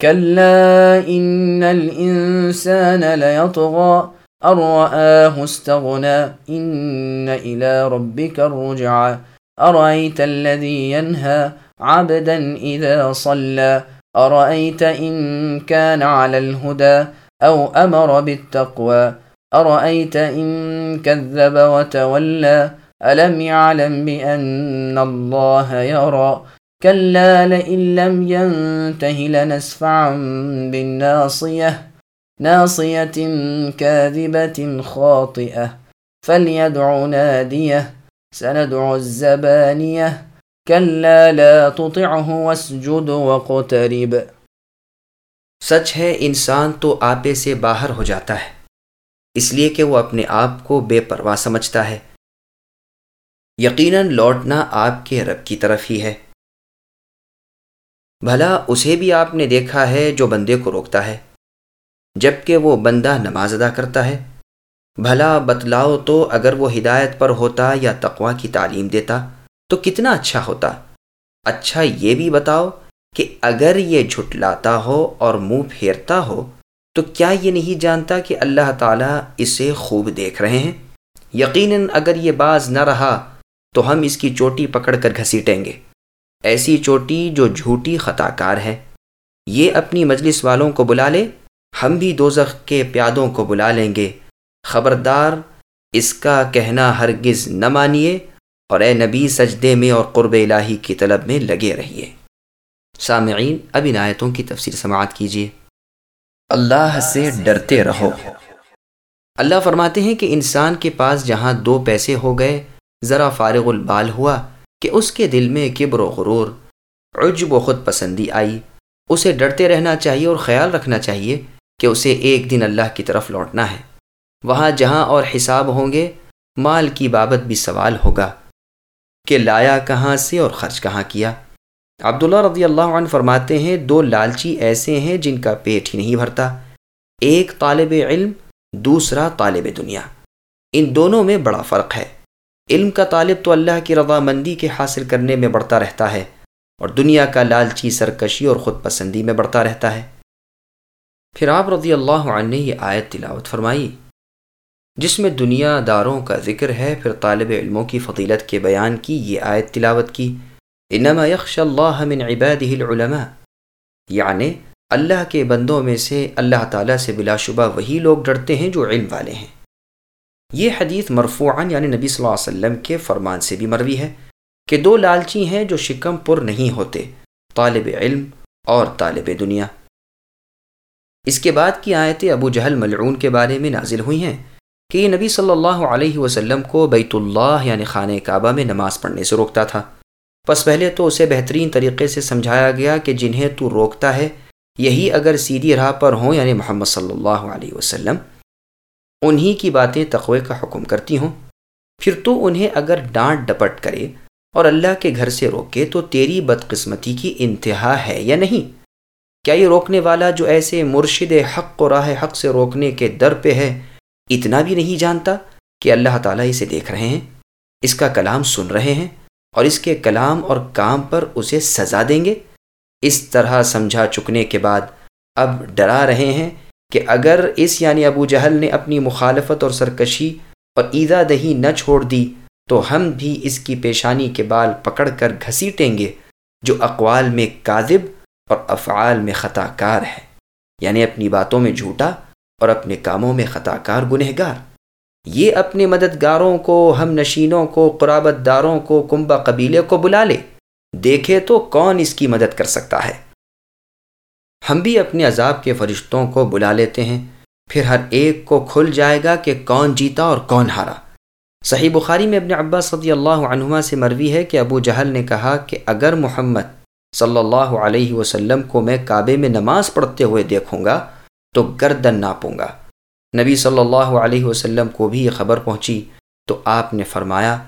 كلا إن الإنسان ليطغى أن رآه استغنى إن إلى ربك الرجعى أرأيت الذي ينهى عبدا إذا صلى أرأيت إن كان على الهدى أو أمر بالتقوى أرأيت إن كذب وتولى ألم يعلم بأن الله يرى كلا لئن لم ينته لنسفعا بالناصية، ناصية كاذبة خاطئة، فليدع ناديه، سندع الزبانية كلا لا تطعه واسجد وقترب سچ ہے، انسان تو آپے سے باہر ہو جاتا ہے، اس لیے کہ وہ اپنے آپ کو بے پرواہ سمجھتا ہے۔ یقیناً لوٹنا آپ کے رب کی طرف ہی ہے۔ بھلا اسے بھی آپ نے دیکھا ہے جو بندے کو روکتا ہے جبکہ وہ بندہ نماز ادا کرتا ہے۔ بھلا بتلاؤ تو اگر وہ ہدایت پر ہوتا یا تقوا کی تعلیم دیتا تو کتنا اچھا ہوتا۔ اچھا یہ بھی بتاؤ کہ اگر یہ جھٹلاتا ہو اور منہ پھیرتا ہو تو کیا یہ نہیں جانتا کہ اللہ تعالیٰ اسے خوب دیکھ رہے ہیں؟ یقیناً اگر یہ باز نہ رہا تو ہم اس کی چوٹی پکڑ کر گھسیٹیں گے۔ ایسی چوٹی جو جھوٹی خطا کار ہے۔ یہ اپنی مجلس والوں کو بلا لے، ہم بھی دوزخ کے پیادوں کو بلا لیں گے۔ خبردار، اس کا کہنا ہرگز نہ مانیے اور اے نبی، سجدے میں اور قرب الہی کی طلب میں لگے رہیے۔ سامعین، اب ان آیتوں کی تفسیر سماعت کیجیے۔ اللہ سے ڈرتے رہو۔ اللہ فرماتے ہیں کہ انسان کے پاس جہاں دو پیسے ہو گئے، ذرا فارغ البال ہوا کہ اس کے دل میں کبر و غرور، عجب و خود پسندی آئی۔ اسے ڈرتے رہنا چاہیے اور خیال رکھنا چاہیے کہ اسے ایک دن اللہ کی طرف لوٹنا ہے۔ وہاں جہاں اور حساب ہوں گے، مال کی بابت بھی سوال ہوگا کہ لایا کہاں سے اور خرچ کہاں کیا۔ عبداللہ رضی اللہ عنہ فرماتے ہیں، دو لالچی ایسے ہیں جن کا پیٹ ہی نہیں بھرتا۔ ایک طالب علم، دوسرا طالب دنیا۔ ان دونوں میں بڑا فرق ہے۔ علم کا طالب تو اللہ کی رضا مندی کے حاصل کرنے میں بڑھتا رہتا ہے اور دنیا کا لالچی، سرکشی اور خود پسندی میں بڑھتا رہتا ہے۔ پھر آپ رضی اللہ عنہ نے یہ آیت تلاوت فرمائی۔ جس میں دنیا داروں کا ذکر ہے، پھر طالب علموں کی فضیلت کے بیان کی یہ آیت تلاوت کی۔ انما یخش اللہ من عباده العلماء یعنی اللہ کے بندوں میں سے اللہ تعالیٰ سے بلا شبہ وہی لوگ ڈرتے ہیں جو علم والے ہیں۔ یہ حدیث مرفوعاً یعنی نبی صلی اللہ علیہ وسلم کے فرمان سے بھی مروی ہے کہ دو لالچی ہیں جو شکم پر نہیں ہوتے، طالب علم اور طالب دنیا۔ اس کے بعد کی آیتیں ابو جہل ملعون کے بارے میں نازل ہوئی ہیں کہ یہ نبی صلی اللہ علیہ وسلم کو بیت اللہ یعنی خانہ کعبہ میں نماز پڑھنے سے روکتا تھا۔ پس پہلے تو اسے بہترین طریقے سے سمجھایا گیا کہ جنہیں تو روکتا ہے، یہی اگر سیدھی راہ پر ہوں یعنی محمد صلی اللہ علیہ وسلم انہی کی باتیں تقوی کا حکم کرتی ہوں۔ پھر تو انہیں اگر ڈانٹ ڈپٹ کرے اور اللہ کے گھر سے روکے تو تیری بدقسمتی کی انتہا ہے یا نہیں؟ کیا یہ روکنے والا جو ایسے مرشد حق و راہ حق سے روکنے کے در پہ ہے، اتنا بھی نہیں جانتا کہ اللہ تعالیٰ اسے دیکھ رہے ہیں؟ اس کا کلام سن رہے ہیں اور اس کے کلام اور کام پر اسے سزا دیں گے؟ اس طرح سمجھا چکنے کے بعد اب ڈرا رہے ہیں کہ اگر اس یعنی ابو جہل نے اپنی مخالفت اور سرکشی اور ایزا دہی نہ چھوڑ دی، تو ہم بھی اس کی پیشانی کے بال پکڑ کر گھسیٹیں گے، جو اقوال میں کاذب اور افعال میں خطا کار ہے یعنی اپنی باتوں میں جھوٹا اور اپنے کاموں میں خطا کار گنہ گار یہ اپنے مددگاروں کو، ہم نشینوں کو، قرابت داروں کو کنبا قبیلے کو بلا لے۔ دیکھے تو کون اس کی مدد کر سکتا ہے؟ ہم بھی اپنے عذاب کے فرشتوں کو بلا لیتے ہیں۔ پھر ہر ایک کو کھل جائے گا کہ کون جیتا اور کون ہارا۔ صحیح بخاری میں ابن عباس صدی اللہ عنہما سے مروی ہے کہ ابو جہل نے کہا کہ اگر محمد صلی اللہ علیہ وسلم کو میں کعبے میں نماز پڑھتے ہوئے دیکھوں گا تو گردن ناپوں گا۔ نبی صلی اللہ علیہ وسلم کو بھی یہ خبر پہنچی۔ تو آپ نے فرمایا،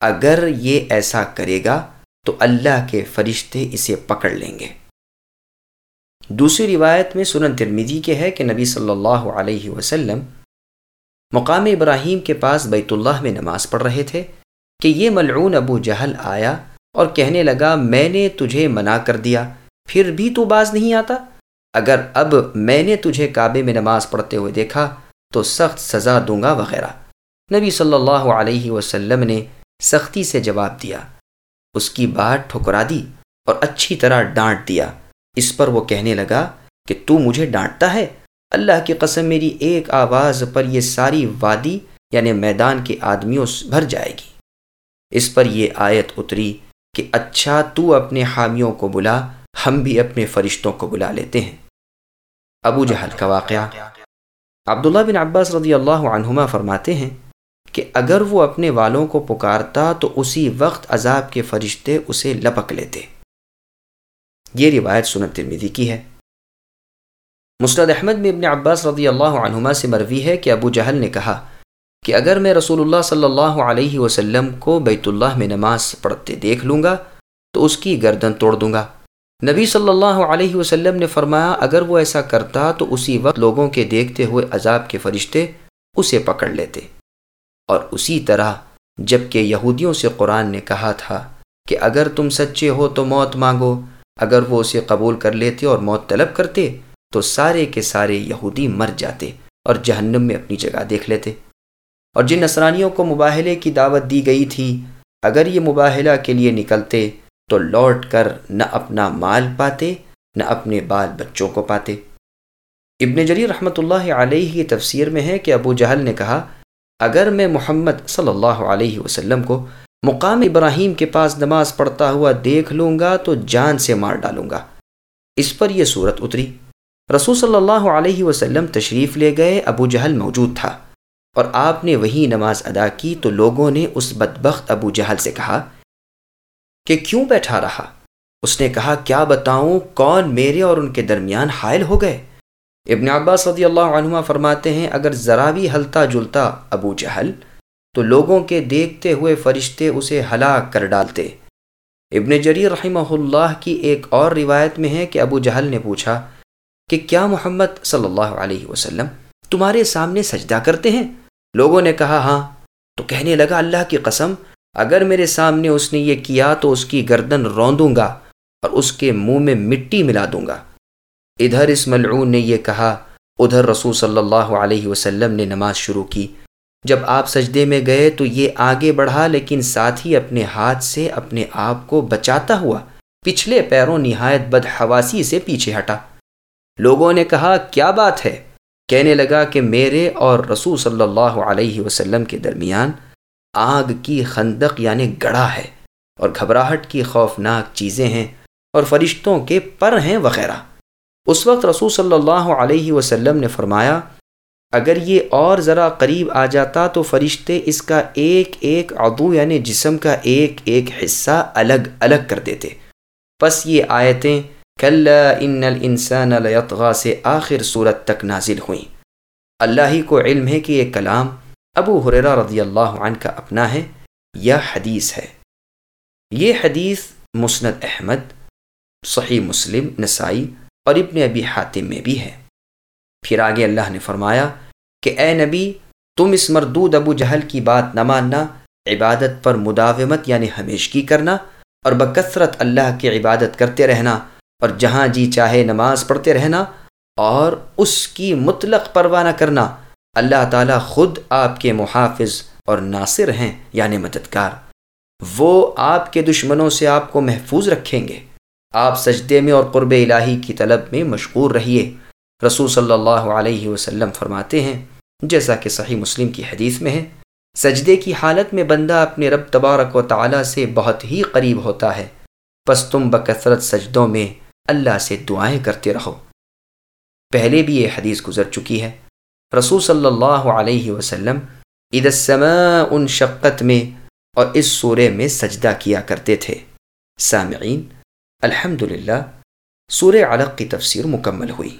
اگر یہ ایسا کرے گا تو اللہ کے فرشتے اسے پکڑ لیں گے۔ دوسری روایت میں سنن ترمیدی کے ہے کہ نبی صلی اللہ علیہ وسلم مقام ابراہیم کے پاس بیت اللہ میں نماز پڑھ رہے تھے کہ یہ ملعون ابو جہل آیا اور کہنے لگا، میں نے تجھے منع کر دیا، پھر بھی تو باز نہیں آتا؟ اگر اب میں نے تجھے کعبے میں نماز پڑھتے ہوئے دیکھا تو سخت سزا دوں گا وغیرہ۔ نبی صلی اللہ علیہ وسلم نے سختی سے جواب دیا۔ اس کی بات ٹھکرا دی اور اچھی طرح ڈانٹ دیا۔ اس پر وہ کہنے لگا کہ تو مجھے ڈانٹتا ہے؟ اللہ کی قسم میری ایک آواز پر یہ ساری وادی یعنی میدان کے آدمیوں بھر جائے گی۔ اس پر یہ آیت اتری کہ اچھا تو اپنے حامیوں کو بلا، ہم بھی اپنے فرشتوں کو بلا لیتے ہیں۔ ابو جہل کا واقعہ۔ عبداللہ بن عباس رضی اللہ عنہما فرماتے ہیں کہ اگر وہ اپنے والوں کو پکارتا تو اسی وقت عذاب کے فرشتے اسے لپک لیتے۔ یہ روایت سنت ترمیدی کی ہے۔ مسرد احمد میں ابن عباس رضی اللہ عنہما سے مروی ہے کہ ابو جہل نے کہا کہ اگر میں رسول اللہ صلی اللہ علیہ وسلم کو بیت اللہ میں نماز پڑھتے دیکھ لوں گا تو اس کی گردن توڑ دوں گا۔ نبی صلی اللہ علیہ وسلم نے فرمایا، اگر وہ ایسا کرتا تو اسی وقت لوگوں کے دیکھتے ہوئے عذاب کے فرشتے اسے پکڑ لیتے۔ اور اسی طرح جبکہ یہودیوں سے قرآن نے کہا تھا کہ اگر تم سچے ہو تو موت مانگو۔ اگر وہ اسے قبول کر لیتے اور موت طلب کرتے، تو سارے کے سارے یہودی مر جاتے اور جہنم میں اپنی جگہ دیکھ لیتے۔ اور جن نصرانیوں کو مباحلے کی دعوت دی گئی تھی، اگر یہ مباحلہ کے لیے نکلتے، تو لوٹ کر نہ اپنا مال پاتے، نہ اپنے بال بچوں کو پاتے۔ ابن جری رحمۃ اللہ علیہ کی تفسیر میں ہے کہ ابو جہل نے کہا، اگر میں محمد صلی اللہ علیہ وسلم کو مقام ابراہیم کے پاس نماز پڑھتا ہوا دیکھ لوں گا تو جان سے مار ڈالوں گا۔ اس پر یہ صورت اتری۔ رسول صلی اللہ علیہ وسلم تشریف لے گئے، ابو جہل موجود تھا۔ اور آپ نے وہی نماز ادا کی تو لوگوں نے اس بدبخت ابو جہل سے کہا کہ کیوں بیٹھا رہا؟ اس نے کہا، کیا بتاؤں، کون میرے اور ان کے درمیان حائل ہو گئے؟ ابن عباس رضی اللہ عنہ فرماتے ہیں، اگر ذرا بھی ہلتا جلتا ابو جہل تو لوگوں کے دیکھتے ہوئے فرشتے اسے ہلاک کر ڈالتے۔ ابن جری رحمہ اللہ کی ایک اور روایت میں ہے کہ ابو جہل نے پوچھا کہ کیا محمد صلی اللہ علیہ وسلم تمہارے سامنے سجدہ کرتے ہیں؟ لوگوں نے کہا ہاں۔ تو کہنے لگا، اللہ کی قسم، اگر میرے سامنے اس نے یہ کیا تو اس کی گردن روندوں گا اور اس کے منہ میں مٹی ملا دوں گا۔ ادھر اس ملعون نے یہ کہا، ادھر رسول صلی اللہ علیہ وسلم نے نماز شروع کی۔ جب آپ سجدے میں گئے تو یہ آگے بڑھا، لیکن ساتھ ہی اپنے ہاتھ سے اپنے آپ کو بچاتا ہوا پچھلے پیروں نہایت بدحواسی سے پیچھے ہٹا۔ لوگوں نے کہا، کیا بات ہے؟ کہنے لگا کہ میرے اور رسول صلی اللہ علیہ وسلم کے درمیان آگ کی خندق یعنی گڑھا ہے اور گھبراہٹ کی خوفناک چیزیں ہیں اور فرشتوں کے پر ہیں وغیرہ۔ اس وقت رسول صلی اللہ علیہ وسلم نے فرمایا اگر یہ اور ذرا قریب آ جاتا تو فرشتے اس کا ایک ایک عدو یعنی جسم کا ایک ایک حصہ الگ الگ کر دیتے۔ پس یہ آیتیں کل ان الانسان لیطغا سے آخر صورت تک نازل ہوئیں۔ اللہ ہی کو علم ہے کہ یہ کلام ابو حریرہ رضی اللہ عنہ کا اپنا ہے یا حدیث ہے۔ یہ حدیث مسند احمد، صحیح مسلم، نسائی اور ابن ابی حاتم میں بھی ہے۔ پھر آگے اللہ نے فرمایا کہ اے نبی، تم اس مردود ابو جہل کی بات نہ ماننا، عبادت پر مداومت یعنی ہمیشگی کرنا، اور بکثرت اللہ کی عبادت کرتے رہنا، اور جہاں جی چاہے نماز پڑھتے رہنا، اور اس کی مطلق پرواہ نہ کرنا۔ اللہ تعالیٰ خود آپ کے محافظ اور ناصر ہیں یعنی مددگار۔ وہ آپ کے دشمنوں سے آپ کو محفوظ رکھیں گے۔ آپ سجدے میں اور قرب الہی کی طلب میں مشغور رہیے۔ رسول صلی اللہ علیہ وسلم فرماتے ہیں جیسا کہ صحیح مسلم کی حدیث میں ہے، سجدے کی حالت میں بندہ اپنے رب تبارک و تعالیٰ سے بہت ہی قریب ہوتا ہے۔ پس تم بکثرت سجدوں میں اللہ سے دعائیں کرتے رہو۔ پہلے بھی یہ حدیث گزر چکی ہے۔ رسول صلی اللہ علیہ وسلم عید ان شقت میں اور اس سورے میں سجدہ کیا کرتے تھے۔ سامعین الحمد للہ سورہ علق کی تفسیر مکمل ہوئی۔